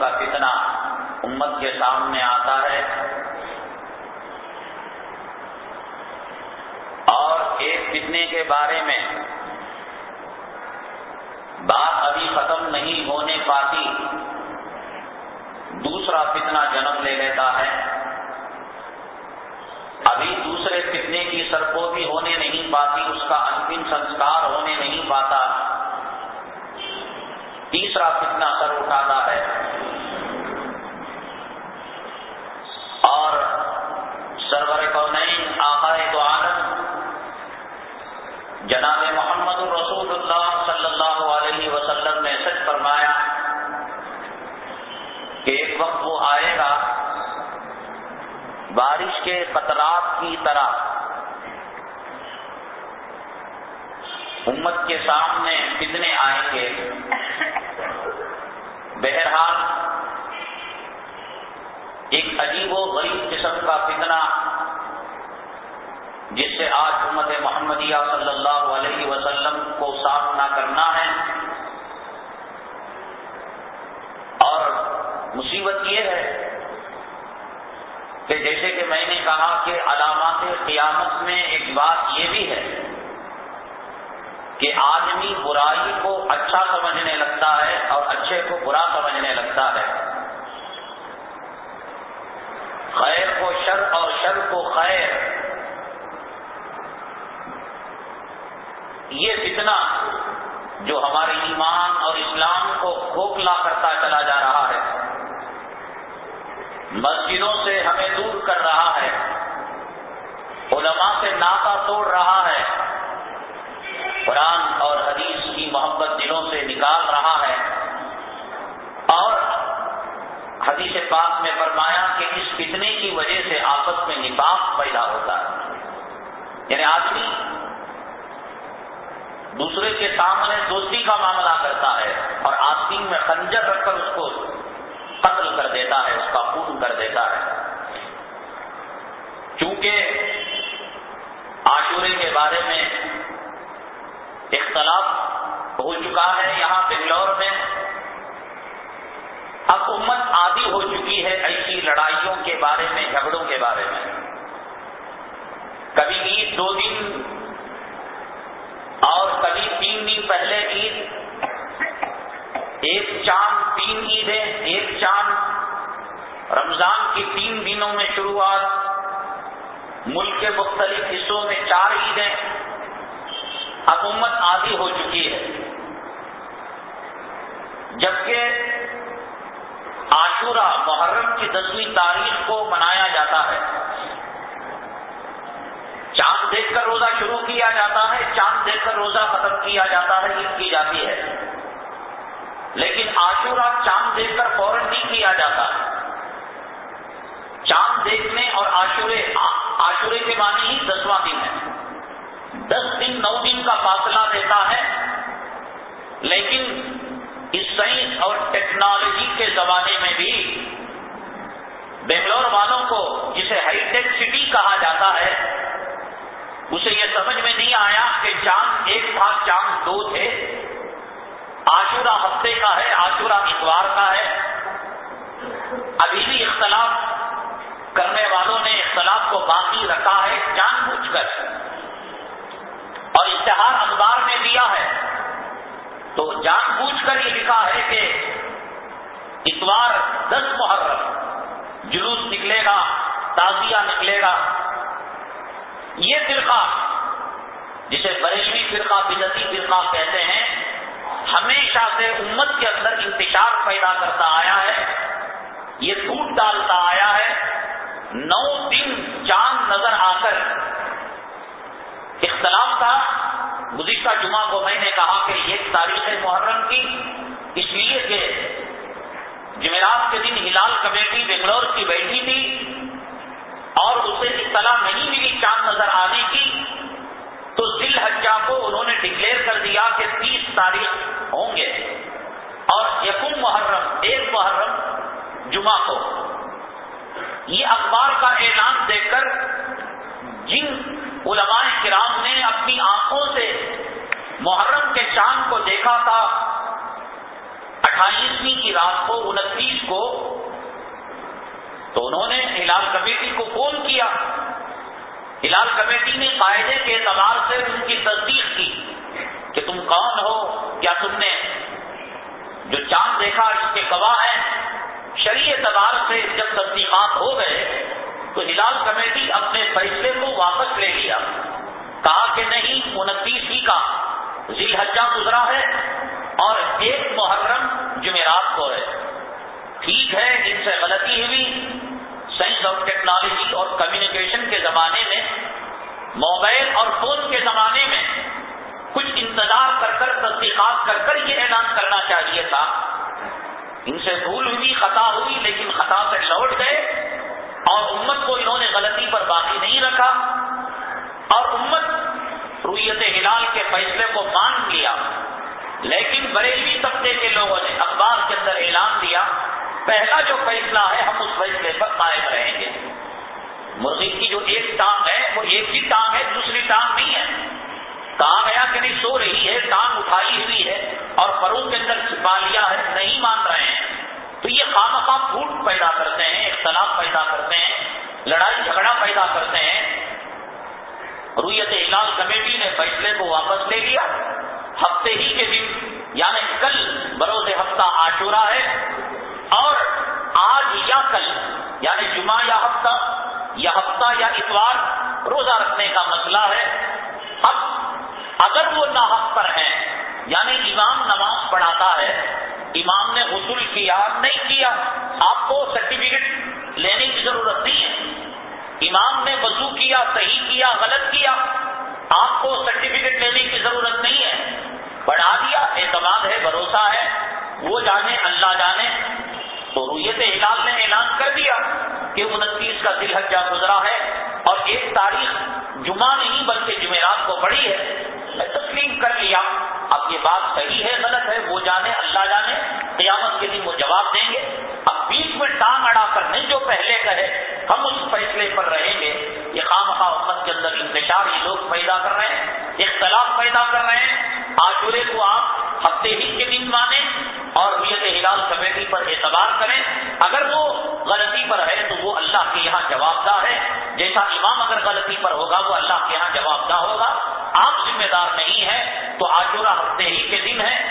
کا فتنہ امت کے سامنے آتا ہے۔ اور ایک فتنے کے بارے میں بات ابھی ختم نہیں ہونے پاتی، دوسرا فتنہ جنم لے لیتا ہے۔ ابھی دوسرے فتنے کی سرپوبی ہونے نہیں پاتی، اس کا انتم سنسکار ہونے نہیں پاتا۔ تیسرا فتنہ سر اٹھاتا ہے۔ اور سرور کونین آخر تو عالم، جناب محمد الرسول اللہ صلی اللہ علیہ وسلم نے سچ فرمایا کہ ایک وقت وہ آئے گا بارش کے قطرات کی طرح۔ امت کے سامنے کتنے آئیں گے۔ بہرحال، ایک عجیب و غریب قسم کا فتنہ، جس سے آج امت محمدیہ صلی اللہ علیہ وسلم کو سامنا کرنا ہے، اور مصیبت یہ ہے کہ جیسے کہ میں نے کہا کہ علامات قیامت میں ایک بات یہ بھی ہے کہ آدمی برائی کو اچھا سمجھنے لگتا ہے اور اچھے کو برا سمجھنے لگتا ہے۔ خیر کو شر اور شر کو خیر۔ یہ فتنہ جو ہمارے ایمان اور اسلام کو کھوکھلا کرتا چلا جا رہا ہے۔ مسجدوں سے ہمیں دور کر رہا ہے۔ علماء سے ناتا توڑ رہا ہے۔ قرآن اور حدیث کی محبت دلوں سے نکال رہا ہے۔ اور حدیث پاک میں فرمایا کہ اس فتنے کی وجہ سے آپس میں نفاق پیدا ہوتا ہے۔ یعنی آدمی دوسرے کے سامنے دوستی کا معاملہ کرتا ہے اور آستین میں خنجر رکھ کر اس کو قتل کر دیتا ہے، اس کا خون کر دیتا ہے۔ چونکہ آشورے کے بارے میں اختلاف ہو چکا ہے یہاں بنگلور میں۔ اب امت عادی ہو چکی ہے ایسی لڑائیوں کے بارے میں، جھگڑوں کے بارے میں۔ کبھی عید دو دن اور کبھی تین دن پہلے عید۔ ایک چاند تین عیدیں، ایک چاند۔ رمضان کی تین دنوں میں شروعات۔ ملک کے مختلف حصوں میں چار عیدیں۔ حکومت عادی ہو چکی ہے۔ جبکہ عاشورہ محرم کی دسویں تاریخ کو منایا جاتا ہے۔ چاند دیکھ کر روزہ شروع کیا جاتا ہے، چاند دیکھ کر روزہ ختم کیا جاتا ہے، عید کی جاتی ہے۔ لیکن عاشورہ چاند دیکھ کر فوراً نہیں کیا جاتا۔ چاند دیکھنے اور عاشورے عاشورے کے معنی ہی دسواں دن ہے۔ دس دن، نو دن کا فاصلہ دیتا ہے۔ لیکن اس سائنس اور ٹیکنالوجی کے زمانے میں بھی بنگلور والوں کو جسے ہائی ٹیک سٹی کہا جاتا ہے، اسے یہ سمجھ میں نہیں آیا کہ چاند ایک تھا، چاند دو تھے۔ آشورہ ہفتے کا ہے آشورہ اتوار کا ہے۔ ابھی بھی اختلاف کرنے والوں نے اختلاف کو باقی رکھا ہے جان بوجھ کر۔ اور اشتہار اخبار میں دیا ہے۔ تو جان بوجھ کر یہ لکھا ہے کہ اتوار دس محرم جلوس نکلے گا، تازیہ نکلے گا۔ یہ فرقہ جسے بریشوی فرقہ بدتی فرقہ کہتے ہیں، ہمیشہ سے امت کے اندر انتشار پیدا کرتا آیا ہے۔ یہ ٹوٹ ڈالتا آیا ہے۔ نو دن چاند نظر آ کر اختلاف تھا۔ گزشتہ جمعہ کو میں نے کہا کہ ایک تاریخ محرم کی۔ اس لیے کہ جمعرات کے دن ہلال کمیٹی بنگلور کی بیٹھی تھی اور اسے اطلاع نہیں ملی چاند نظر آنے کی۔ تو ذل حجا کو انہوں نے ڈکلیئر کر دیا کہ تیس تاریخ ہوں گے۔ اور یقم محرم، ایک محرم جمعہ کو۔ یہ اخبار کا اعلان دیکھ کر جن علماء کرام نے اپنی آنکھوں سے محرم کے چاند کو دیکھا تھا۔ اٹھائیسویں کی رات کو، انتیس کو تو انہوں نے ہلال کمیٹی کو فون کیا۔ ہلال کمیٹی نے قاعدے کے اعتبار سے ان کی تصدیق کی کہ تم کون ہو؟ کیا تم نے جو چاند دیکھا اس کے گواہ ہیں؟ شریع اعتبار سے جب تصدیقات ہو گئے تو ہلال کمیٹی اپنے فیصلے کو واپس لے لیا۔ کہا کہ نہیں، انتیس ہی کا۔ ذیل حجہ گزرا ہے اور ایک محرم جمعرات کو ہے۔ ٹھیک ہے، ان سے غلطی ہوئی۔ سائنس اور ٹیکنالوجی اور کمیونیکیشن کے زمانے میں، موبائل اور فون کے زمانے میں کچھ انتظار کر کر، تصدیقات کر کر یہ اعلان کرنا چاہیے تھا۔ ان سے بھول ہوئی، خطا ہوئی، لیکن خطا سے لوٹ گئے۔ اور امت کو انہوں نے غلطی پر باقی نہیں رکھا اور امت رویت ہلال کے فیصلے کو مان لیا۔ لیکن بریلی طبقے کے لوگوں نے اخبار کے اندر اعلان دیا، پہلا جو فیصلہ ہے، ہم اس فیصلے پر قائم رہیں گے۔ مرغی کی جو ایک ٹانگ ہے، وہ ایک ہی ٹانگ ہے، دوسری ٹانگ نہیں ہے۔ کہا گیا کہ نہیں سو رہی ہے، ٹانگ اٹھائی ہوئی ہے اور فروغ کے اندر چھپا لیا ہے، نہیں مان رہے ہیں۔ تو یہ خام خام پھوٹ پیدا کرتے ہیں۔ اختلاف پیدا کرتے ہیں، لڑائی جھگڑا پیدا کرتے ہیں۔ رویت ہلال کمیٹی نے فیصلے کو واپس لے لیا۔ ہفتے ہی کے دن یعنی کل بروز ہفتہ آشورا ہے۔ اور آج یا کل یعنی جمعہ یا ہفتہ یا ہفتہ یا اتوار، روزہ رکھنے کا مسئلہ ہے۔ اب اگر وہ ناحق پر ہیں یعنی امام نماز پڑھاتا ہے، امام نے غسل کیا نہیں کیا، آپ کو سرٹیفکیٹ لینے کی ضرورت نہیں ہے۔ امام نے وضو کیا، صحیح کیا، غلط کیا، آپ کو سرٹیفکیٹ لینے کی ضرورت نہیں ہے۔ پڑھا دیا، اعتماد ہے، بھروسہ ہے، وہ جانے، اللہ جانے۔ تو رویت ہلال نے اعلان کر دیا کہ انتیس کا دل حجہ گزرا ہے اور ایک تاریخ جمعہ نہیں بلکہ جمعرات کو پڑی ہے۔ میں تسلیم کر لیا۔ اب یہ بات صحیح ہے، غلط ہے، وہ جانے، اللہ جانے۔ قیامت کے دن وہ جواب دیں گے۔ اب بیچ میں ٹانگ اڑا کر نہیں جو پہلے کہے، ہم اس فیصلے پر رہیں گے۔ یہ خام خواہ امت کے اندر انتشار یہ لوگ پیدا کر رہے ہیں، اختلاف پیدا کر رہے ہیں۔ آجورے کو آپ ہفتے ہی کے دن مانیں اور نیت ہلال کمیٹی پر اعتبار کریں۔ اگر وہ غلطی پر ہے تو وہ اللہ کے یہاں جواب دہ ہے۔ جیسا امام اگر غلطی پر ہوگا، وہ اللہ کے یہاں جواب دہ ہوگا۔ آپ ذمہ دار نہیں ہے تو آجورا ہفتے ہی کے دن ہے۔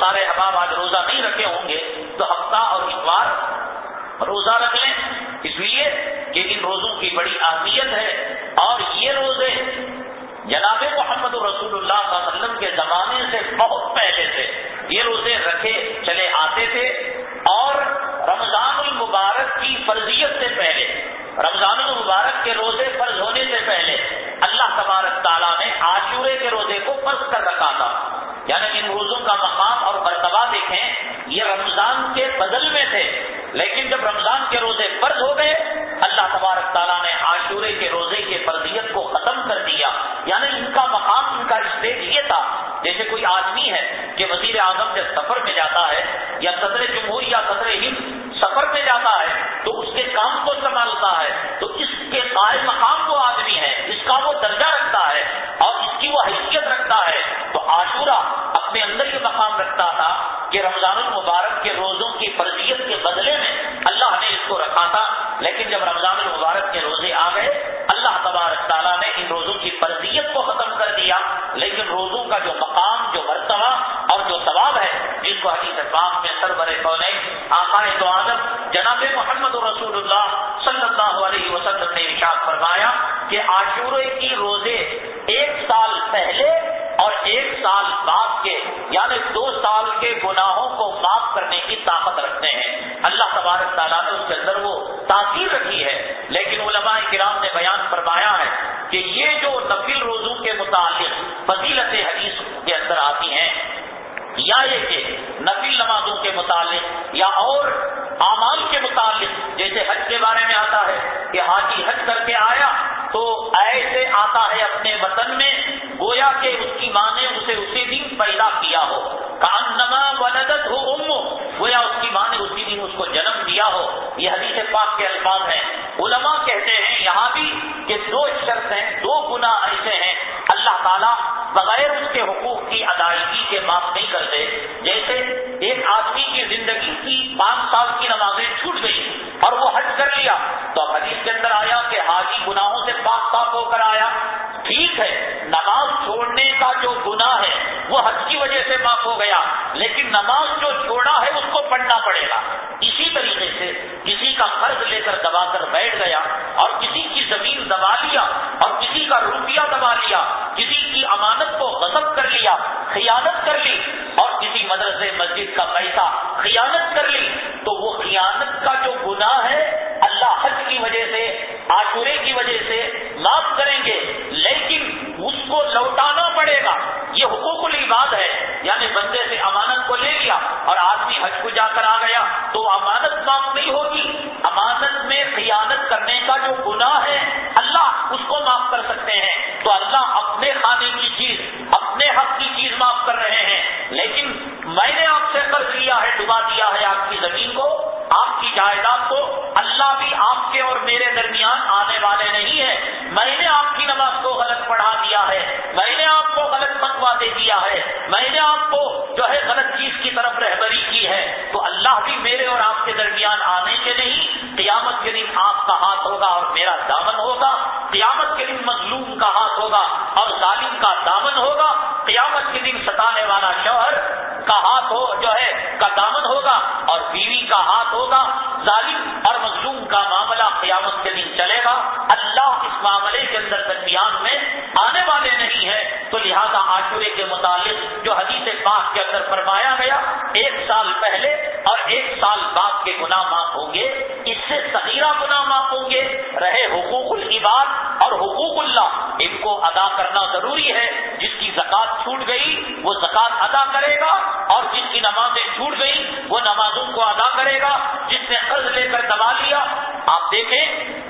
سارے احباب آج روزہ نہیں رکھے ہوں گے، تو ہفتہ اور اتوار روزہ رکھ لیں۔ اس لیے کہ ان روزوں کی بڑی اہمیت ہے۔ اور یہ روزے جناب محمد رسول اللہ صلی اللہ علیہ وسلم کے زمانے سے بہت پہلے سے یہ روزے رکھے چلے آتے تھے اور رمضان المبارک کی فرضیت سے پہلے، رمضان المبارک کے روزے فرض ہونے سے پہلے اللہ تبارک تعالیٰ نے عاشورے کے روزے کو فرض کر رکھا تھا۔ یعنی ان روزوں کا مقام اور مرتبہ دیکھیں، یہ رمضان کے بدل میں تھے۔ لیکن جب رمضان کے روزے فرض ہو گئے، اللہ تبارک تعالیٰ نے عاشورے کے روزے کے فرضیت کو ختم کر دیا۔ یعنی ان کا مقام، ان کا اسٹیج یہ تھا۔ جیسے کوئی آدمی ہے کہ وزیر اعظم جب سفر میں جاتا ہے یا صدر جمہور یا صدر ہند رمضان المبارک کے روزوں پاک پاک ہو کر آیا۔ ٹھیک ہے، نماز چھوڑنے کا جو گناہ ہے، وہ حج کی وجہ سے معاف ہو گیا۔ لیکن نماز جو چھوڑا ہے، اس کو پڑھنا پڑے گا۔ اسی طریقے سے کسی کا قرض لے کر دبا کر بیٹھ گیا اور کسی کی زمین دبا لیا اور کسی کا روپیہ دبا لیا، کسی کی امانت کو غصب کر لیا، خیانت کر لی اور کسی مدرسے مسجد کا پیسہ خیانت کر لی، تو وہ خیانت کا جو گناہ ہے معاف ہوں گے، اس سے صغیرہ گناہ معاف ہوں گے۔ رہے حقوق العباد اور حقوق اللہ۔ ان کو ادا کرنا ضروری ہے۔ جس کی زکات چھوٹ گئی، وہ زکات ادا کرے گا۔ اور جس کی نمازیں چھوٹ گئی، وہ نمازوں کو ادا کرے گا۔ جس نے قرض لے کر دبا لیا، آپ دیکھیں۔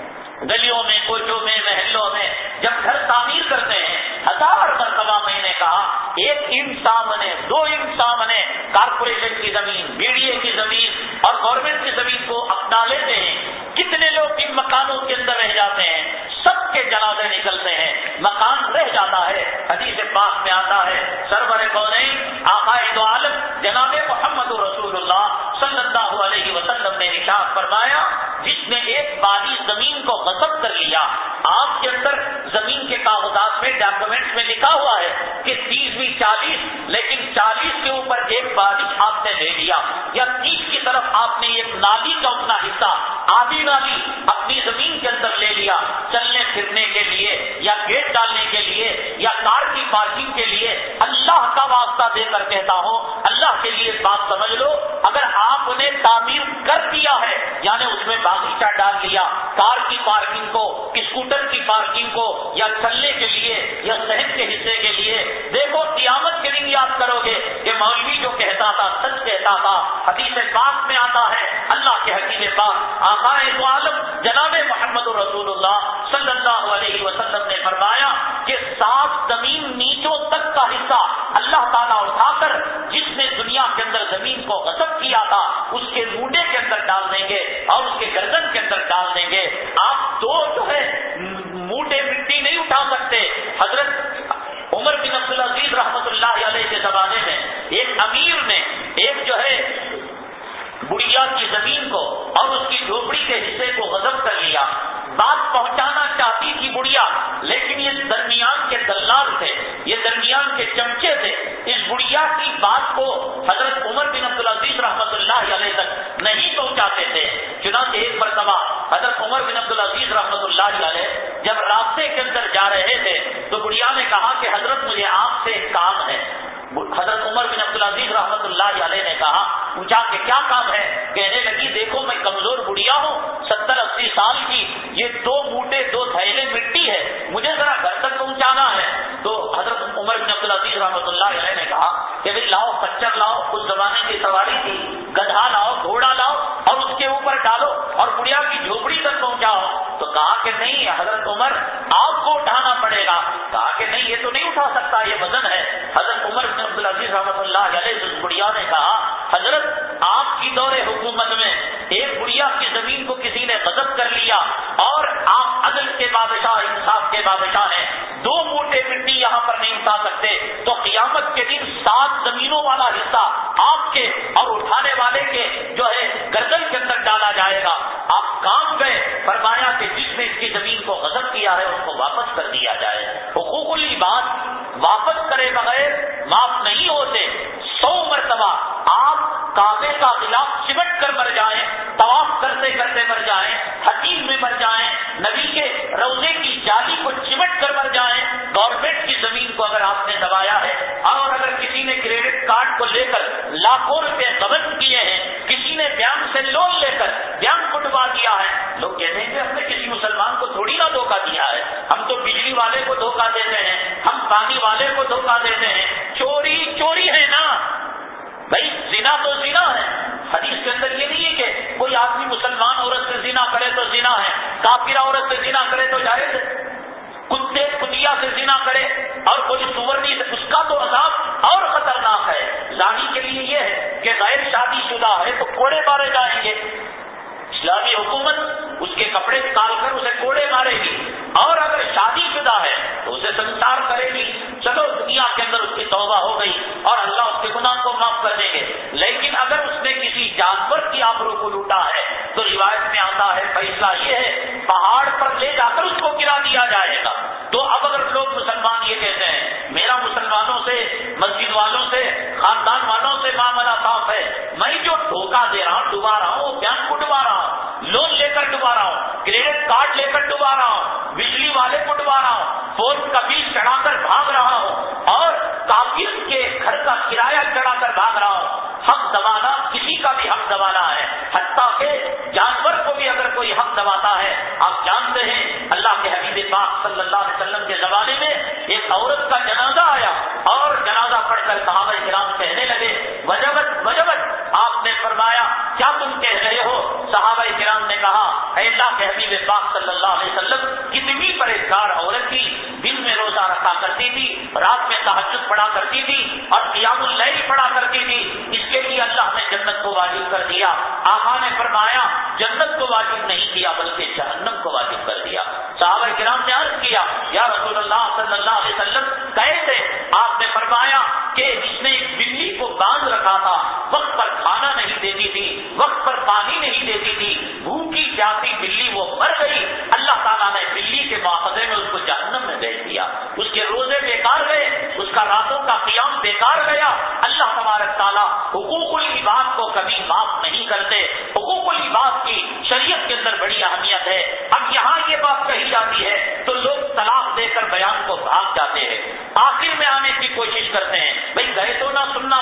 گلیوں میں کوچوں میں، محلوں میں جب گھر تعمیر کرتے ہیں، ہزار مرتبہ میں نے کہا، ایک انسان نے دو انسان نے کارپوریشن کی زمین، بی ڈی اے کی زمین اور گورنمنٹ کی زمین کو اپنا لیتے ہیں۔ کتنے لوگ ان مکانوں کے اندر رہ جاتے ہیں؟ سب کے جنازے نکلتے ہیں۔ مکان رہ جاتا ہے، حدیث پاک میں آتا ہے۔ سرور کونین، آقائے دو عالم، جناب محمد رسول اللہ صلی اللہ علیہ وسلم نے نشاط فرمایا جس نے ایک بادی زمین کو غصب کر لیا، آپ کے اندر زمین کے کاغذات میں ڈاکومنٹ میں لکھا ہوا ہے کہ تیسویں چالیس، لیکن چالیس کے اوپر ایک بارش آپ نے لے لیا۔ یا تیس کی طرف آپ نے ایک نالی کا اپنا حصہ، آدھی نالی اپنی زمین کے اندر لے لیا چلنے پھرنے کے لیے، یا گیٹ ڈالنے کے لیے، یا کار کی پارکنگ کے لیے۔ اللہ کا واسطہ دے کر کہتا ہوں، اللہ کے لیے بات سمجھ لو اگر آپ نے تعمیر کر دیا ہے یعنی اس میں باغیچہ ڈال لیا کار کی پارکنگ کو، اسکوٹر کی پارکنگ کو، یا چلنے کے لیے، یا صحت کے حصے کے لیے۔ دیکھو، قیامت کے دن یاد کرو گے کہ مولوی جو کہتا تھا، سچ کہتا تھا، حدیث پاک میں آتا ہے، اللہ کے حقیق پاک، آقا عالم، جناب محمد رسول اللہ صلی اللہ علیہ وسلم نے فرمایا مرتبہ حضرت عمر بن عبد العزیز رحمت اللہ علیہ جب راستے کے اندر جا رہے تھے تو بڑھیا نے کہا کہ حضرت مجھے آپ سے ایک کام ہے۔ حضرت عمر بن عبد العزیز رحمت اللہ علیہ نے کہا، پوچھا کہ کیا کام ہے؟ کہنے لگی، دیکھو میں کمزور بڑھیا ہوں، ستر اسی سال کی، یہ دو موٹے دو تھیلے مٹی ہے، مجھے ذرا گھر تک پہنچانا ہے۔ تو حضرت عمر بن عبد العزیز رحمت اللہ علیہ نے کہا کہ بھائی لاؤ پچر لاؤ اس زمانے کی سواری تھی، گدھا لاؤ، گھوڑا لاؤ اور اس کے اوپر ڈالو اور جھوپڑی پہنچاؤ تو کہا کہ نہیں حضرت عمر، آپ کو اٹھانا پڑے گا۔ کہا کہ نہیں، یہ تو نہیں اٹھا سکتا، یہ وزن ہے۔ حضرت عمر بن عبد العزیز رحمۃ اللہ علیہ نے کہا، حضرت زانی یہ ہے کہ غیر شادی شدہ ہے تو کوڑے مارے جائیں گے۔ اسلامی حکومت اس کے کپڑے نکال کر اسے کوڑے مارے گی۔ اور اگر شادی شدہ ہے تو اسے سنسار کرے گی۔ چلو، دنیا کے اندر اس کی توبہ ہو گئی اور اللہ اس کے گناہ کو معاف کر دیں گے۔ لیکن اگر اس نے کسی جانور کی آبروں کو لوٹا ہے تو روایت میں آتا ہے، فیصلہ یہ ہے، پہاڑ پر لے جا کر اس کو گرا دیا جائے گا۔ تو اب اگر لوگ مسلمان یہ کہتے ہیں، میرا مسلمانوں سے، مسجد والوں سے، خاندان والوں سے معاملہ صاف ہے۔ میں جو دھوکہ دے رہا ہوں ڈبا رہا ہوں، وہ بیان کو ڈبا رہا ہوں۔ لون لے کر ڈبا رہا ہوں، کریڈٹ کارڈ لے کر ڈبا رہا ہوں، بجلی والے کو ڈبا رہا ہوں، فون کا بل چڑھا کر بھاگ رہا ہوں، اور کافر کے گھر کا کرایہ چڑھا کر بھاگ رہا ہوں۔ حق دبانا کسی کا بھی حق دبانا ہے۔ حتیٰ کہ جانور کو بھی اگر کوئی حق دباتا ہے، آپ جانتے ہیں پاک صلی اللہ علیہ وسلم کے زمانے میں ایک عورت کا جنازہ آیا کر صحابہ کرام کہنے لگے، وجبت وجبت، آپ نے فرمایا، کیا تم کہہ رہے ہو؟ صحابہ کرام نے کہا، اے اللہ کے حبیب پاک صلی اللہ علیہ وسلم، کتنی پریشان عورت تھی، دن میں روزہ رکھا کرتی تھی، رات میں تحجد پڑا کرتی تھی اور قیام اللیل پڑا کرتی تھی۔ اس کے لیے اللہ نے جنت کو واجب کر دیا۔ آقا نے فرمایا، جنت کو واجب نہیں کیا، بلکہ کرام نے عرض کیا، یا رسول اللہ صلی اللہ علیہ وسلم، کہے آپ نے فرمایا کہ اس نے ایک بلی کو باندھ رکھا تھا، وقت پر کھانا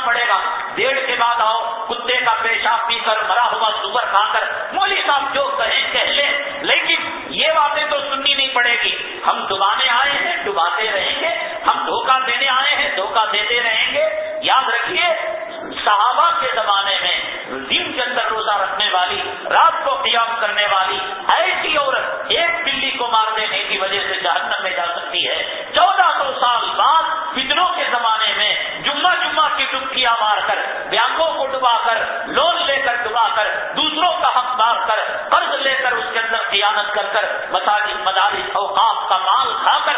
پڑے گا۔ ڈیڑھ کے بعد آؤ، کتے کا پیشاب پی کر، مرا ہوا سور کھا کر۔ مولی صاحب جو کہیں کہہ لیں لیکن یہ باتیں تو سننی نہیں پڑے گی۔ ہم ڈبانے آئے ہیں، ڈباتے رہیں گے۔ ہم دھوکہ دینے آئے ہیں، دھوکہ دیتے رہیں گے۔ کر مساجد مدارس اوقاف کا مال کھا کر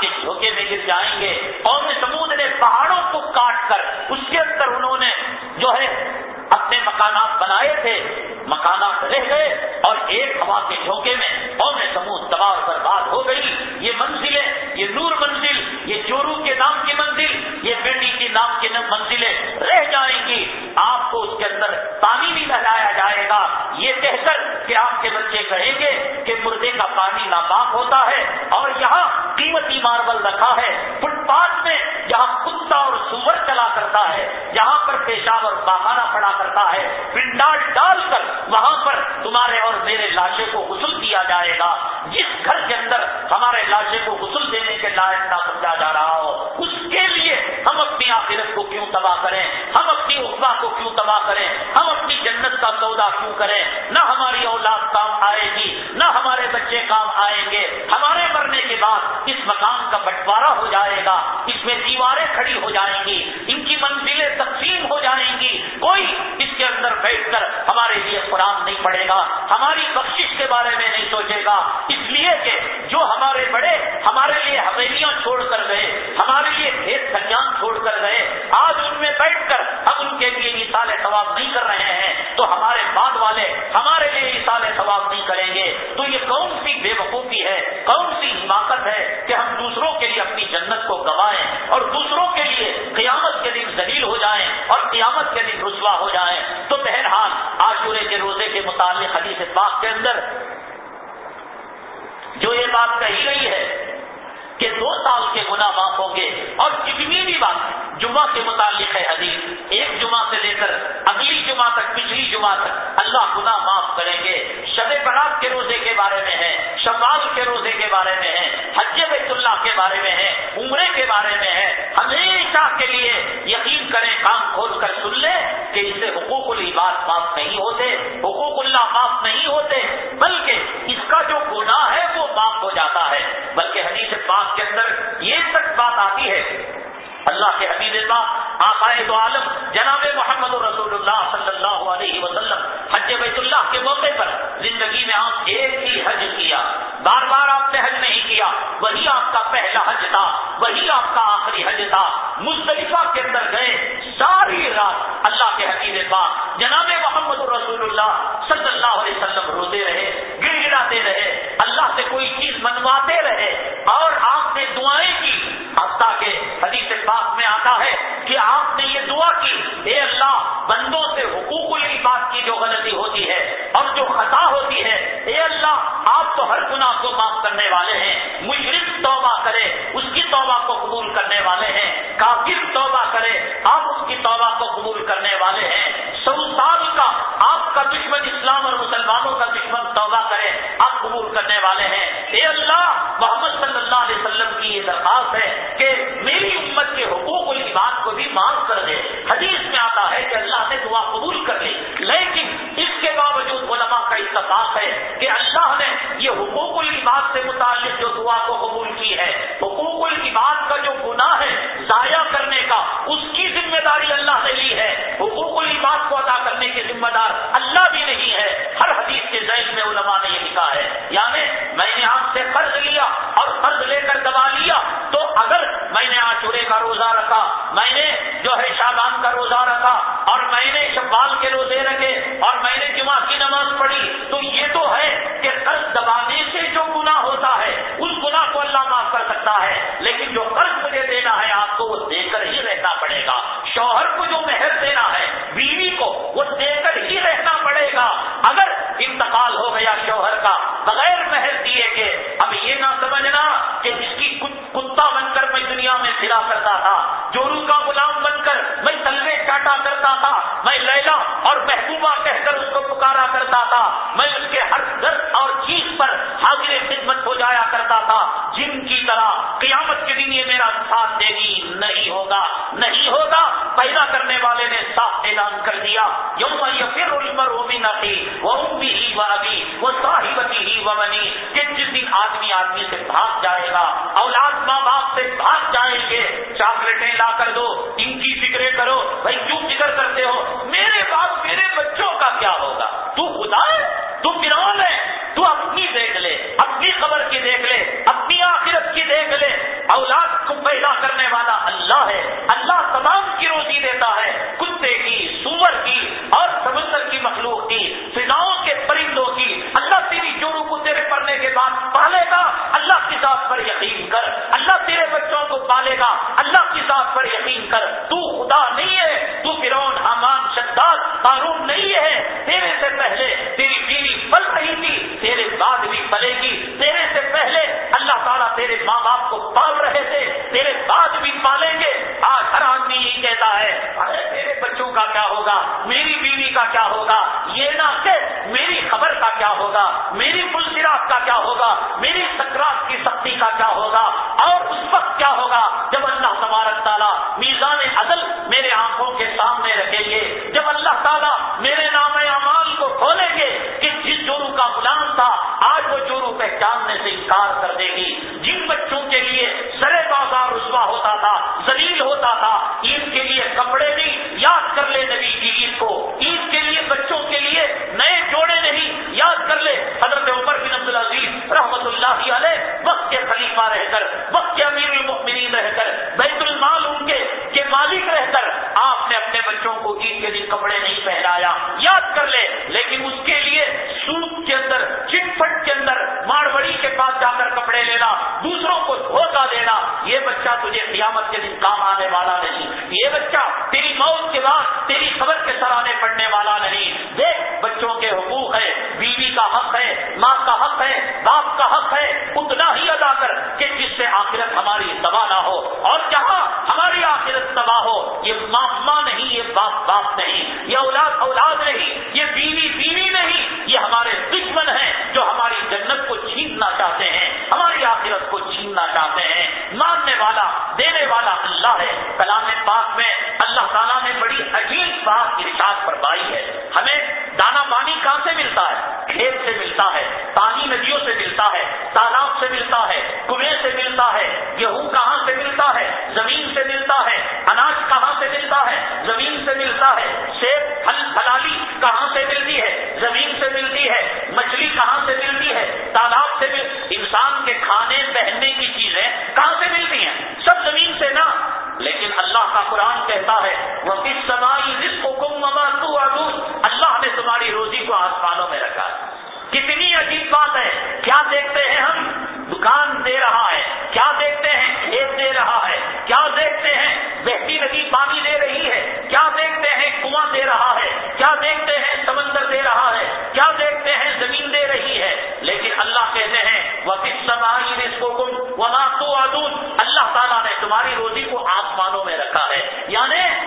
ایک کے جھوکے میں گر جائیں گے اور سمود نے پہاڑوں کو کاٹ کر اس کے اندر انہوں نے جو ہے اپنے مکانات بنائے تھے، مکانات رہ گئے اور ایک ہوا کے جھونکے میں قوم سمود تباہ اور برباد ہو گئی۔ یہ منزلیں یہ نور منزل، یہ چورو کے نام کی منزل، یہ بیٹی کے نام کی منزلیں رہ جائیں گی۔ آپ کو اس کے اندر پانی بھی لہلایا جائے گا۔ یہ کہہ کر کہ آپ کے بچے کہیں گے کہ مردے کا پانی ناپاک ہوتا ہے اور یہاں قیمتی ماربل رکھا ہے۔ فٹ پاتھ میں جہاں کتا اور سور چلا کرتا ہے۔ جہاں پر پیشاب اور پاخانہ پڑا کرتا ہے۔ پنڈال ڈال کر وہاں پر تمہارے اور میرے لاشے کو غسل دیا جائے گا۔ جس گھر کے اندر ہمارے لاشے کو غسل دینے کے لائق نہ سمجھا جا رہا ہو، اس کے لیے ہم اپنی آخرت کو کیوں تباہ کریں؟ ہم اپنی اقبا کو کیوں تباہ کریں؟ ہم جنت کا سودا کیوں کریں؟ نہ ہماری اولاد کام آئے گی، نہ ہمارے بچے کام آئیں گے۔ ہمارے مرنے کے بعد اس مکان کا بٹوارا ہو جائے گا، اس میں دیواریں کھڑی ہو جائیں گی، ان کی منزلیں تقسیم ہو جائیں گی۔ کوئی اس کے اندر بیٹھ کر ہمارے لیے قرآن نہیں پڑے گا، ہماری بخشش کے بارے میں نہیں سوچے گا۔ اس لیے کہ جو ہمارے بڑے ہمارے لیے حویلیاں چھوڑ کر جمعہ کے متعلق ہے حدیث۔ ایک جمعہ سے لے کر اگلی جمعہ تک، پچھلی جمعہ تک اللہ خدا معاف کریں گے۔ شب برات کے روزے کے بارے میں ہے شمال کے روزے کے بارے میں ہے، حج بیت اللہ کے بارے میں ہے، عمرے کے بارے میں ہے۔ ہمیشہ کے لیے یقین کریں کام کھول کر سن لیں کہ اس سے حقوق العباد معاف نہیں ہوتے، حقوق اللہ معاف نہیں ہوتے، بلکہ اس کا جو گناہ ہے وہ معاف ہو جاتا ہے۔ بلکہ حدیث پاک کے اندر یہ تک بات آتی ہے اللہ کے حبیب پاک آقائے دو عالم جناب محمد رسول اللہ صلی اللہ میری سکرات کی سختی کا کیا ہوگا اور اس وقت کیا ہوگا جب اللہ تبارک تعالیٰ تمہاری روزی کو آسمانوں میں رکھا ہے۔ یعنی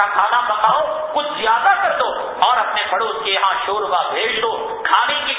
اچھا کھانا پکاؤ، کچھ زیادہ کر دو اور اپنے پڑوس کے یہاں شوربا بھیج دو، کھانے کی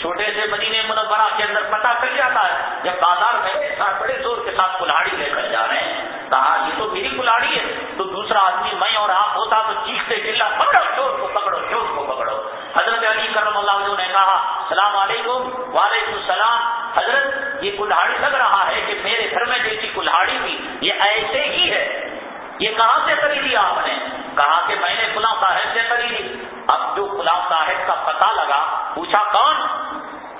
چھوٹے سے مدینہ منورہ کے اندر پتہ چل جاتا ہے جب بازار میں بڑے زور کے ساتھ کلاڑی لے کر جا رہے ہیں۔ کہا، یہ تو میری کلاڑی ہے۔ تو دوسرا آدمی، میں اور آپ ہوتا تو چیختے چلا، پکڑو چور کو، پکڑو چور کو، پکڑو حضرت علی کرم اللہ علیہ نے کہا، السلام علیکم، وعلیکم السلام۔ حضرت، یہ کلاڑی لگ رہا ہے کہ میرے گھر میں جیسی کلاڑی تھی یہ ایسے ہی ہے۔ یہ کہاں سے خریدی آپ نے؟ کہا کہ میں نے فلاں صاحب سے خریدی۔ اب جو فلاں صاحب کا پتا لگا، پوچھا، کون؟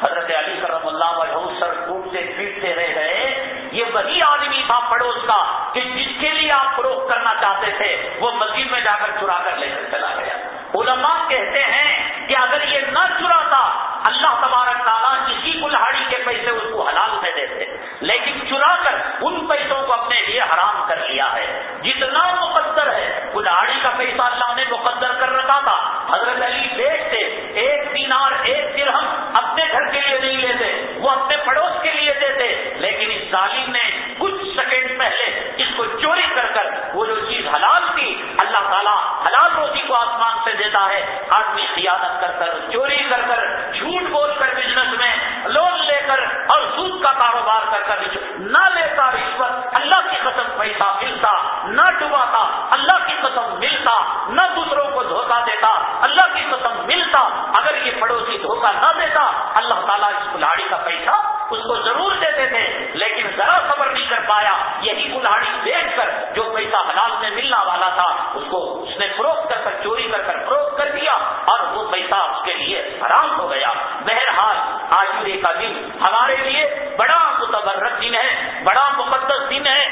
حضرت علی کرم اللہ وجہ سر ٹوٹتے پیٹتے رہ گئے۔ یہ وہی آدمی تھا پڑوس کا کہ جس کے لیے آپ فروخت کرنا چاہتے تھے، وہ مسجد میں جا کر چرا کر لے کر چلا گیا۔ علماء کہتے ہیں کہ اگر یہ نہ چراتا، اللہ تبارک تعالیٰ کسی کلہاڑی کے پیسے اس کو حلال میں دیتے۔ لیکن چرا کر ان پیسوں کو اپنے لیے حرام کر لیا ہے۔ جتنا مقدر ہے، کلہاڑی کا پیسہ اللہ نے مقدر کر رکھا تھا۔ حضرت علی بیچتے ایک دن اور ایک دن ہم اپنے گھر کے لیے نہیں لیتے وہ اپنے پڑوس کے لیے دیتے لیکن اس ظالم نے کچھ سیکنڈ پہلے اس کو چوری کر کر وہ جو چیز حلال تھی، اللہ تعالیٰ حلال روزی کو آسمان سے دیتا ہے، آدمی خیانت کر کر، چوری کر کر، جھوٹ بول کر بزنس میں لون لے کر اور سود کا کاروبار کر کر نہ لیتا رشوت، اللہ کی قسم پیسہ ملتا، نہ ڈباتا اللہ کی قسم ملتا، نہ دوسروں کو دھوکہ دیتا، اللہ کی قسم ملتا اگر یہ پڑوسی دھوکہ نہ دیتا، اللہ تعالیٰ اس کلاڑی کا پیسہ اس کو ضرور دیتے تھے لیکن ذرا خبر نہیں کر پایا، یہی کلاڑی دیکھ کر جو پیسہ حلال میں ملنا والا تھا، اس کو اس نے فروخت کر کر، چوری کر کر فروخت کر دیا، اور وہ پیسہ اس کے لیے حرام ہو گیا۔ بہرحال آجورے کا دن ہمارے لیے بڑا متبرک دن ہے، بڑا مقدس دن ہے۔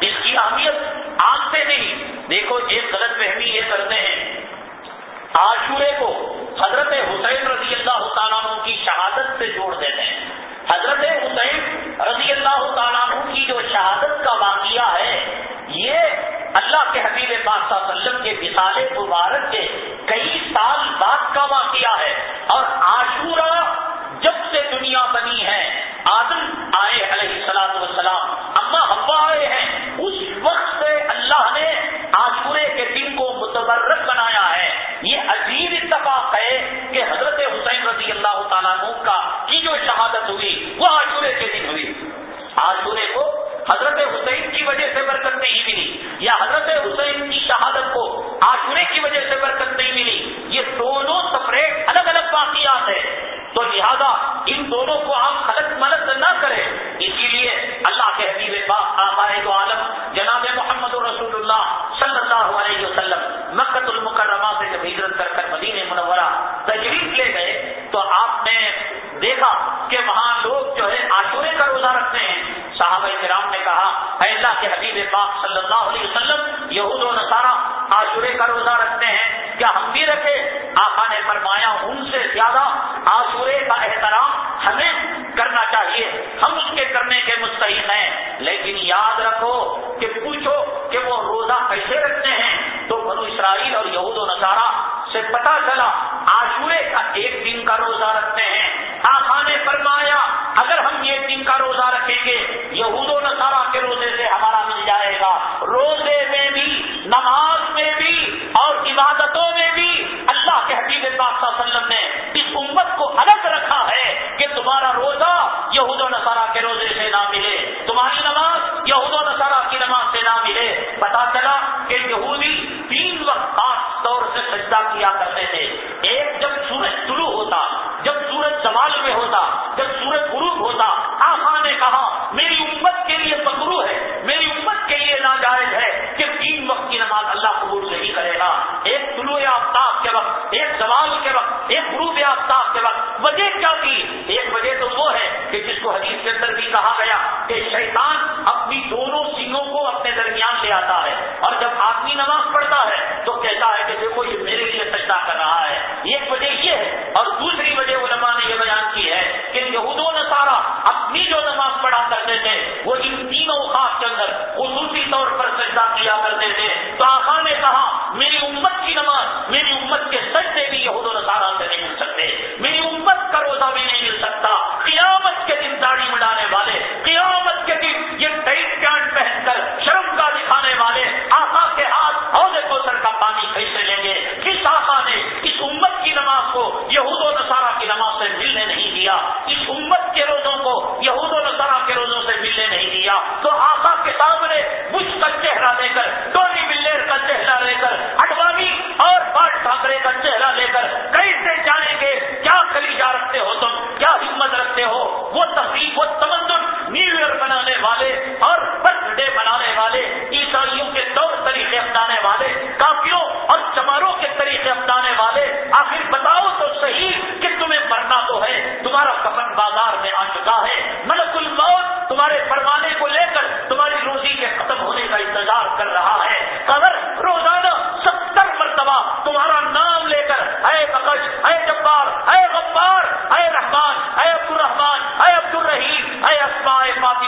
اس کی اہمیت آج سے نہیں، دیکھو، ایک غلط فہمی یہ کرتے ہیں۔ آشورے کو حضرت حسین رضی اللہ تعالیٰ کی شہادت سے جوڑ دیتے ہیں۔ حضرت حسین رضی اللہ تعالیٰ کی جو شہادت کا واقعہ ہے، یہ اللہ کے حبیب پاک صلی اللہ علیہ وسلم کے مثال مبارک کے کئی سال بعد کا واقعہ ہے۔ اور عاشورہ جب سے دنیا بنی ہے، آدم آئے علیہ السلام وسلام اما ہوا آئے ہیں، اس وقت سے اللہ نے عاشورے کے دن کو متبرک اللہ کا کی جو شہادت ہوئی، وہ عاشورے کے دن ہوئی۔ عاشورے کو حضرت حسین کی وجہ سے برکت نہیں ملی، یا حضرت حسین کی شہادت کو عاشورے کی وجہ سے برکت نہیں ملی۔ یہ دونوں سپریٹ الگ الگ واقعات ہیں۔ تو لہذا ان دونوں کو آپ خلط ملت نہ کریں۔ اسی لیے اللہ کے حبیب پاک آبائے تو عالم، جناب محمد رسول اللہ صلی اللہ علیہ وسلم مکت المکرمہ سے جب ہجرت کر کر مدینہ منورہ تجویز لے گئے تو آپ نے دیکھا کہ وہاں لوگ جو ہے آشورے کا روزہ رکھتے ہیں صحابہ کرام نے کہا اے اللہ کے حبیب پاک صلی اللہ علیہ وسلم، یہود و نصارہ آشورے کا روزہ رکھتے ہیں، کیا ہم بھی رکھے؟ آقا نے فرمایا، ان سے زیادہ آشورے کا احترام ہمیں کرنا چاہیے۔ ہم اس کے کرنے کے مستحق ہیں۔ لیکن یاد رکھو کہ پوچھو کہ وہ روزہ کیسے رکھتے ہیں۔ تو بنو اسرائیل اور یہود و نصارہ سے پتا چلا آشورے کا ایک دن کا روزہ رکھتے ہیں۔ آقا نے فرمایا اگر ہم یہ دن کا روزہ رکھیں گے، یہود و نصارہ کے روزے سے ہمارا مل جائے گا۔ روزے میں بھی، نماز میں بھی اور عبادتوں میں بھی اللہ کے حبیب صلی اللہ علیہ وسلم نے اس امت کو الگ رکھا ہے کہ تمہارا روزہ یہود و نصارہ کے روزے سے نہ ملے۔ تمہاری نماز یہود و نصارہ کی نماز سے نہ ملے۔ پتا چلا کہ یہودی تین وقت خاص طور سے سجدہ کیا کرتے تھے۔ ایک جب سورج شروع ہوتا، جب سورج سوال میں ہوتا، جب سورج غروب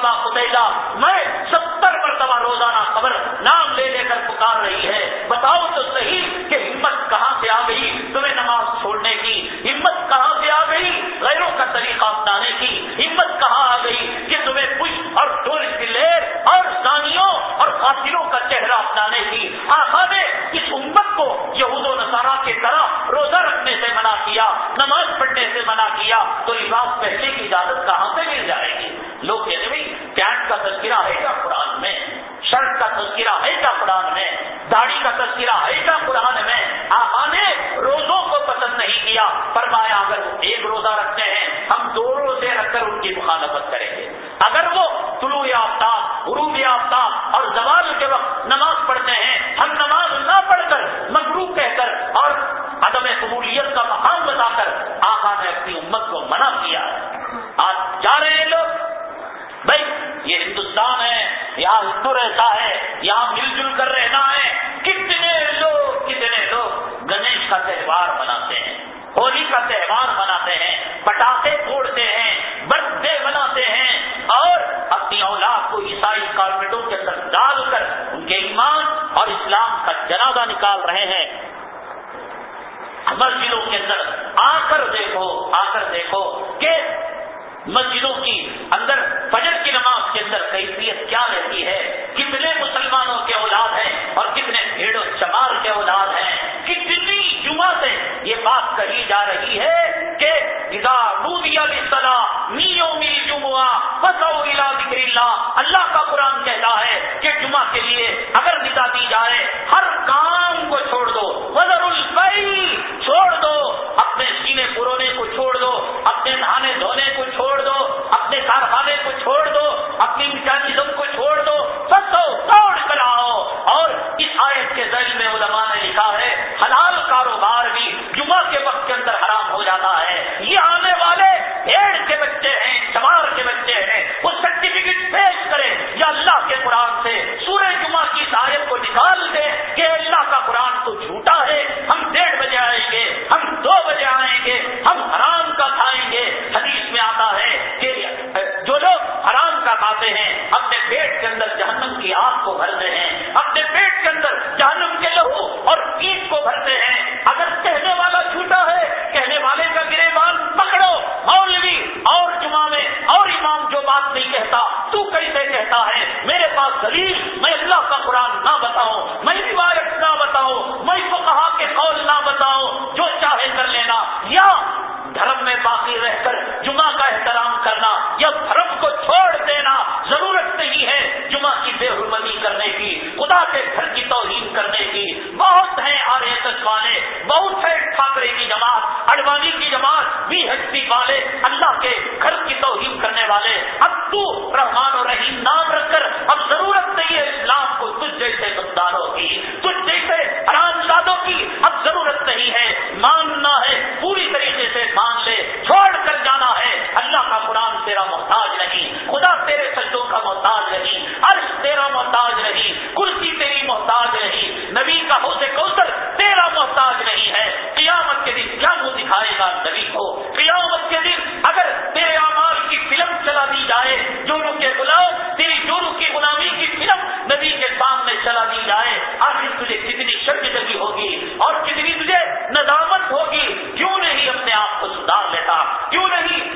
فاطمہ خدیدہ میں ستر مرتبہ روزانہ خبر نام لے لے کر پکار رہی ہے۔ بتاؤ تو صحیح کہ ہمت کہاں سے آ گئی تمہیں نماز چھوڑنے کی؟ ہمت کہاں سے آ گئی غیروں کا طریقہ اپنانے کی؟ ہمت کہاں آ گئی کہ تمہیں کچھ اور ٹورسٹ لیر اور سانیوں اور فاصلوں کا چہرہ اپنانے کی؟ آخا نے اس امت کو یہود و نصارہ کی طرح روزہ رکھنے سے منع کیا، نماز پڑھنے سے منع کیا، تو یہ پہلے کی اجازت کہاں سے مل جائے گی؟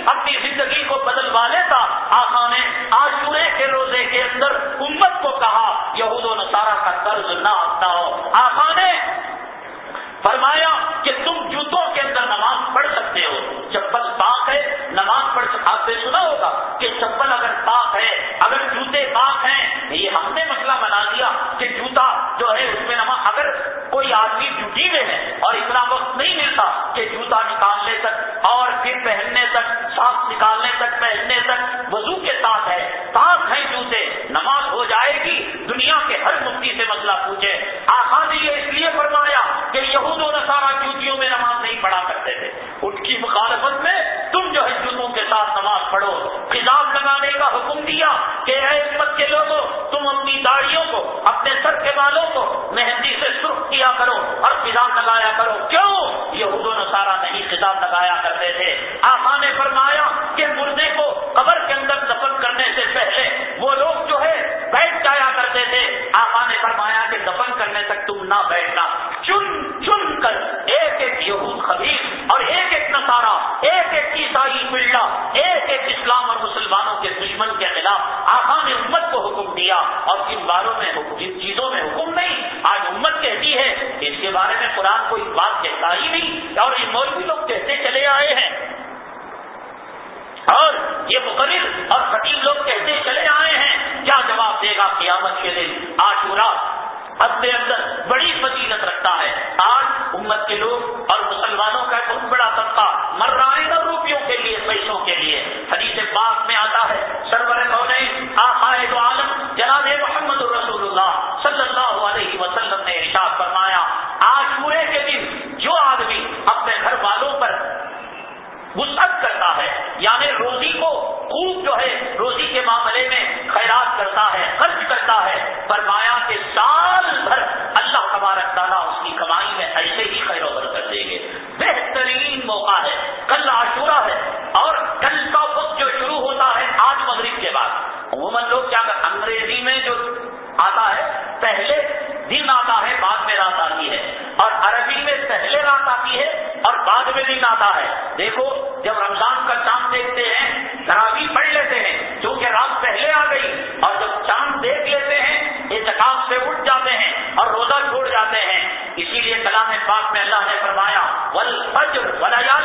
اپنی زندگی کو بدلوا لیتا آقا نے آشورے کے روزے کے اندر امت کو کہا، یہود و نصارہ کا قرض نہ آتا ہو۔ آقا نے فرمایا کہ تم جوتوں کے اندر نماز پڑھ سکتے ہو۔ چپل پاک ہے، نماز پڑھ آپ نے سنا ہوگا کہ چپل اگر پاک ہے، اگر جوتے پاک ہیں، یہ ہم نے مسئلہ بنا دیا کہ جوتا جو ہے، اس میں نماز اگر کوئی آدمی جٹی میں ہے اور اتنا وقت نہیں ملتا اور پھر پہننے تک، سانس نکالنے تک، پہننے تک، وضو کے ساتھ ہے، سانس ہے جوتے، نماز ہو جائے گی، دنیا کے ہر مفتی سے مسئلہ پوچھے۔ آخا نے یہ اس لیے فرمایا کہ یہود و نصارہ جوتیوں میں نماز نہیں پڑھا کرتے تھے۔ ان کی مخالفت میں تم جو ہے جوتوں کے ساتھ نماز پڑھو۔ خزاب لگانے کا حکم دیا کہ اے امت کے لوگوں، تم اپنی داڑھیوں کو، اپنے سر کے بالوں کو مہندی سے سرخ کیا کرو اور خزاب لگایا کرو۔ صحیح خطاب لگایا کرتے تھے۔ آپ جو ہے روزی کے معاملے میں خیرات کرتا ہے، خرچ کرتا ہے، فرمایا کہ سال بھر اللہ تبارک تعالیٰ اس کی کمائی میں ایسے ہی خیر و کر دیں گے۔ بہترین موقع ہے، کل عاشورہ ہے اور کل کا وقت جو شروع ہوتا ہے آج مغرب کے بعد۔ عموماً لوگ کیا انگریزی میں جو آتا ہے، پہلے دن آتا ہے، بعد میں رات آتی ہے۔ اور عربی میں پہلے رات آتی ہے اور بعد میں دن آتا ہے۔ دیکھو، جب رمضان کا چاند دیکھتے ہیں چھوڑ جاتے ہیں۔ اسی لیے کلام پاک میں اللہ نے فرمایا ول فجر یاد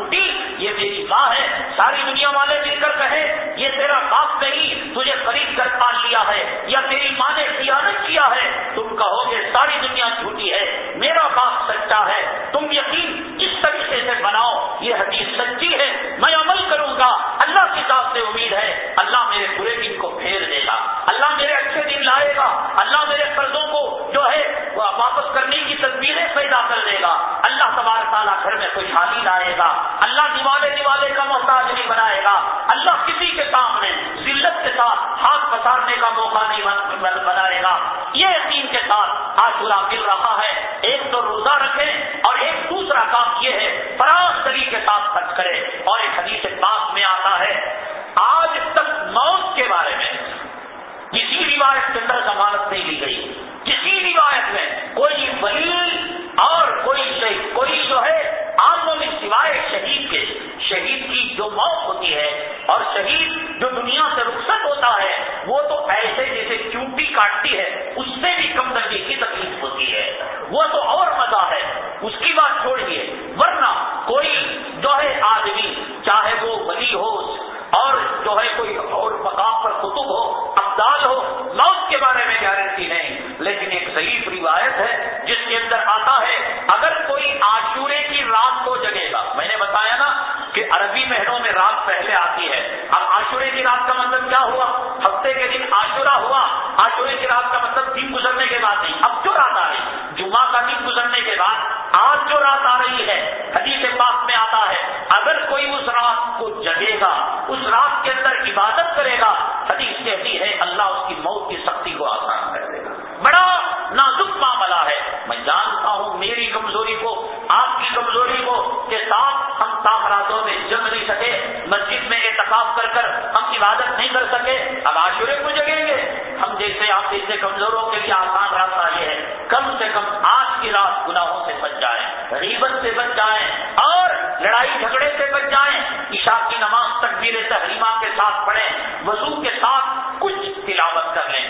اٹھی یہ میری ماں ہے۔ ساری دنیا والے مل کر کہیں، یہ تیرا باپ نہیں، تجھے خرید کر پال لیا ہے، یا تیری ماں نے کیا عاشورے کی رات کا مطلب کیا ہوا؟ ہفتے کے دن عاشورہ ہوا۔ عاشورے کی رات کا مطلب دن گزرنے کے بعد نہیں، اب جو رات آ رہی۔ جمعہ کا دن گزرنے کے بعد آج جو رات آ رہی ہے، حدیث پاس میں آتا ہے، اگر کوئی اس رات کو جگے گا، اس رات کے اندر عبادت کرے گا، حدیث کہتی ہے، اللہ اس کی موت کی سختی صاف کر کر ہم عبادت نہیں کر سکے، اب آشورے کو جگیں گے۔ ہم جیسے آپ جیسے کمزوروں کے لیے آسان راستہ یہ ہے، کم سے کم آج کی رات گناہوں سے بچ جائیں، غریبت سے بچ جائیں اور لڑائی جھگڑے سے بچ جائیں۔ عشاء کی نماز تقبیر تحریمہ کے ساتھ پڑھیں، وضو کے ساتھ کچھ تلاوت کر لیں۔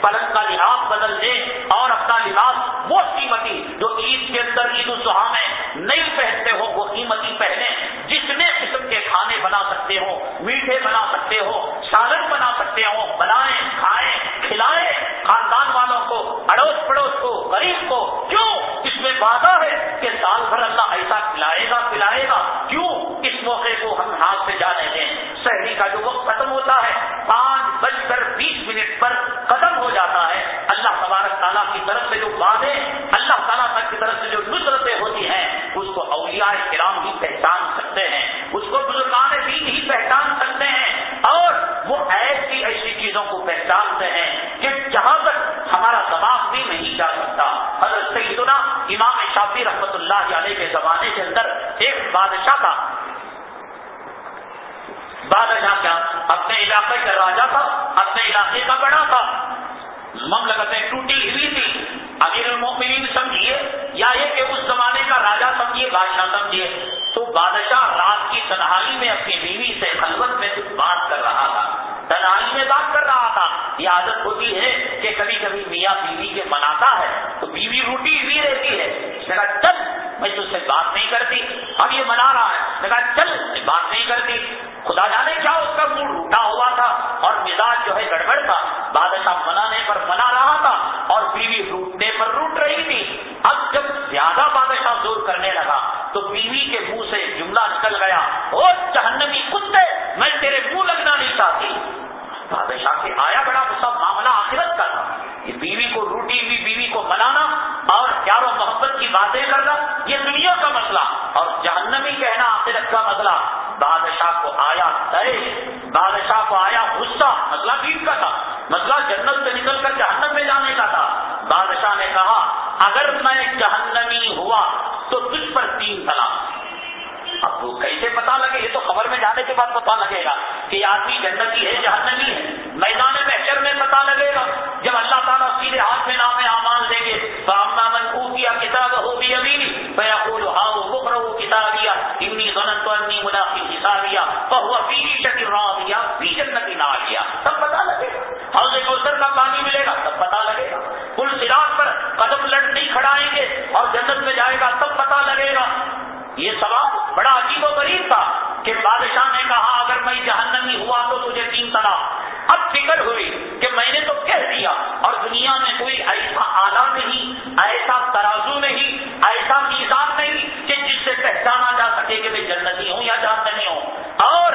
پلنگ کا لحاظ بدل دیں اور اپنا لباس وہ قیمتی جو عید کے اندر عید الضحا میں نہیں پہنتے ہو وہ قیمتی پہنے۔ جتنے قسم کے کھانے بنا سکتے ہو میٹھے بنا سکتے ہو سالن بنا سکتے ہو بنائیں کھائیں، کھلائیں، خاندان والوں کو، اڑوس پڑوس کو، غریب کو، کیوں؟ اس میں وعدہ ہے کہ سال بھر اللہ ایسا کھلائے گا پلائے گا۔ کیوں؟ اس موقع کو ہم ہاتھ سے جانے دیں۔ شہری کا جو وقت کی طرف سے جو جو ہے گڑبڑ تھا بادشاہ بنا پر منا رہا تھا اور بیوی روٹنے پر روٹ رہی تھی اب جب زیادہ بادشاہ زور کرنے لگا تو بیوی کے منہ سے جملہ نکل گیا اور جہنمی کتے میں تیرے منہ لگنا نہیں چاہتی بادشاہ سے آیا بڑا غصہ معاملہ آخرت کا تھا کہ بیوی کو روٹی ہوئی بیوی کو منانا اور پیار و محبت کی باتیں کرنا یہ دنیا کا مسئلہ اور جہنمی کہنا آخرت کا مسئلہ بادشاہ کو آیا طے بادشاہ کو آیا غصہ، مسئلہ دین کا تھا، مسئلہ جنت سے نکل کر جہنم میں جانے کا تھا۔ بادشاہ نے کہا، اگر میں جہنمی ہوا تو تجھ پر تین طلاق۔ اب وہ کیسے پتا لگے؟ یہ تو خبر میں جانے کے بعد پتا لگے گا کہ آدمی جنتی ہے، جہنمی ہے۔ میدان محشر میں پتا لگے گا۔ جب اللہ تعالیٰ سیدھے ہاتھ میں نام امان دیں گے تو امنا من کو کیا کتاب ہو بھی امین بیا کو ہاں وہ بکر وہ کتابیا امنی غنت حسابیا بہو پیری شکل راہ دیا پی جنتی نہ لیا تب پتا لگے گا۔ حوض کوثر کا پانی ملے گا، تب پتا لگے گا۔ پل سراج پر قدم لڑ نہیں کھڑائیں گے اور جنت میں جائے گا، تب پتا لگے گا۔ یہ سوال بڑا عجیب و غریب تھا کہ بادشاہ نے کہا، اگر میں جہنمی ہوا تو تجھے تین طرح اب فکر ہوئی کہ میں نے تو کہہ دیا اور دنیا میں کوئی ایسا آلہ نہیں، ایسا ترازو نہیں، ایسا میزان نہیں کہ جس سے پہچانا جا سکے کہ میں جنتی ہوں یا جہنمی ہوں۔ اور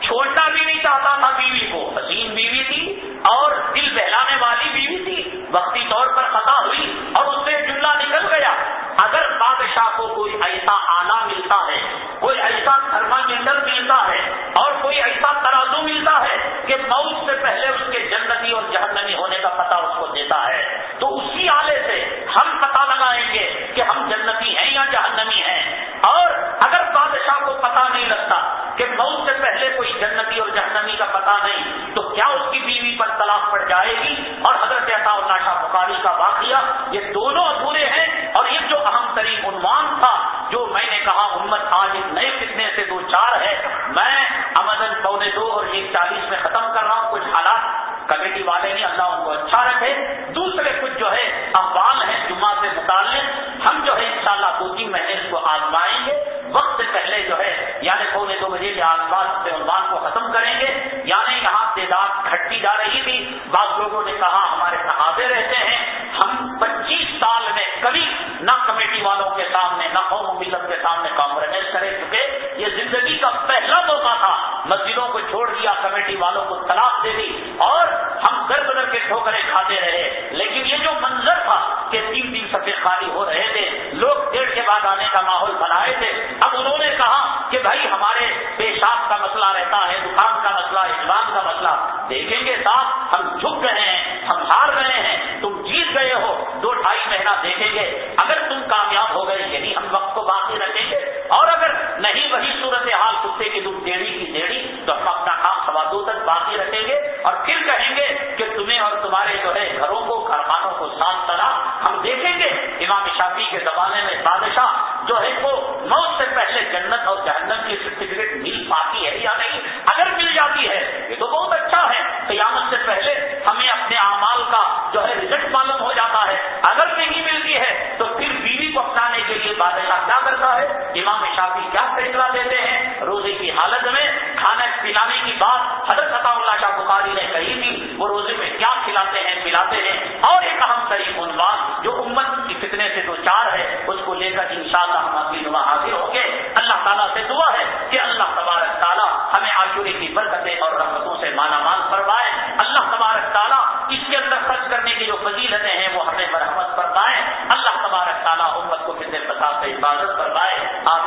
چھوڑنا بھی نہیں چاہتا تھا بیوی کو۔ حسین بیوی تھی اور دل بہلانے والی بیوی تھی۔ وقتی طور پر خطا ہوئی اور اس سے جملہ نکل گیا۔ اگر بادشاہ کو کوئی ایسا آنا ملتا ہے، کوئی ایسا تھرمامیٹر ملتا ہے اور کوئی ایسا ترازو ملتا ہے کہ موت سے پہلے اس کے جنتی اور جہنمی ہونے کا پتہ اس کو دیتا ہے، تو اسی آلے سے ہم پتہ لگائیں گے کہ ہم جنتی ہیں یا جہنمی ہیں۔ اور اگر بادشاہ کو پتہ نہیں لگتا کہ موت سے پہلے کوئی جنتی اور جہنمی کا پتہ نہیں، تو کیا اس کی بیوی پر طلاق پڑ جائے گی؟ اور حضرت اللہ شاہ بخاری کا واقعہ، یہ دونوں ادھورے ہیں اور یہ جو اہم ترین عنوان تھا، جو میں نے کہا، امت آج ایک نئے فتنے سے دو چار ہے، میں امدن پونے دو اور ایک چالیس میں ختم کر رہا ہوں، کچھ حالات کمیٹی والے نے اللہ ان کو اچھا رکھے۔ دوسرے کچھ جو ہے احوال ہیں، جمعہ سے متعلق، ہم جو ہے انشاءاللہ دو تین مہینے آزمائیں گے، وقت سے پہلے جو ہے یعنی پونے دو بجے کے آس پاس سے عنوان کو ختم کریں گے یعنی یہاں تعداد گھٹتی جا رہی تھی۔ بعض لوگوں نے کہا، ہمارے صحابے رہتے ہیں، ہم پچیس سال میں کبھی نہ کمیٹی والوں کے سامنے، نہ قوم ملت کے سامنے کمپرومائز کرے چکے۔ یہ زندگی کا پہلا موقع تھا، مسجدوں کو چھوڑ دیا، کمیٹی والوں کو طلاق دے دی اور ہم در بدر کے ٹھوکرے کھاتے رہے۔ لیکن یہ جو منظر تھا کہ تین تین سفید خالی ہو رہے تھے، لوگ دیر کے بعد آنے کا ماحول بنائے تھے۔ اب انہوں نے کہا کہ بھائی ہمارے پیشاب کا مسئلہ رہتا ہے دکان کا مسئلہ اجلاس کا مسئلہ۔ دیکھیں گے صاحب ہم جھک رہے ہیں، ہم ہار گئے ہیں، تم جیت گئے ہو۔ دو ڈھائی مہینہ دیکھیں گے۔ اگر تم کامیاب ہو گئے یعنی ہم وقت کو باقی رکھیں گے۔ اور اگر نہیں، وہی صورت حال کتے کی دودھ دیڑی کی دیڑی تو ہم اپنا کام سوا دو تک باقی رکھیں گے۔ اور پھر کہیں گے کہ تمہیں اور تمہارے جو ہے گھروں کو، کارخانوں کو ساتھ طرح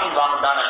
اللہ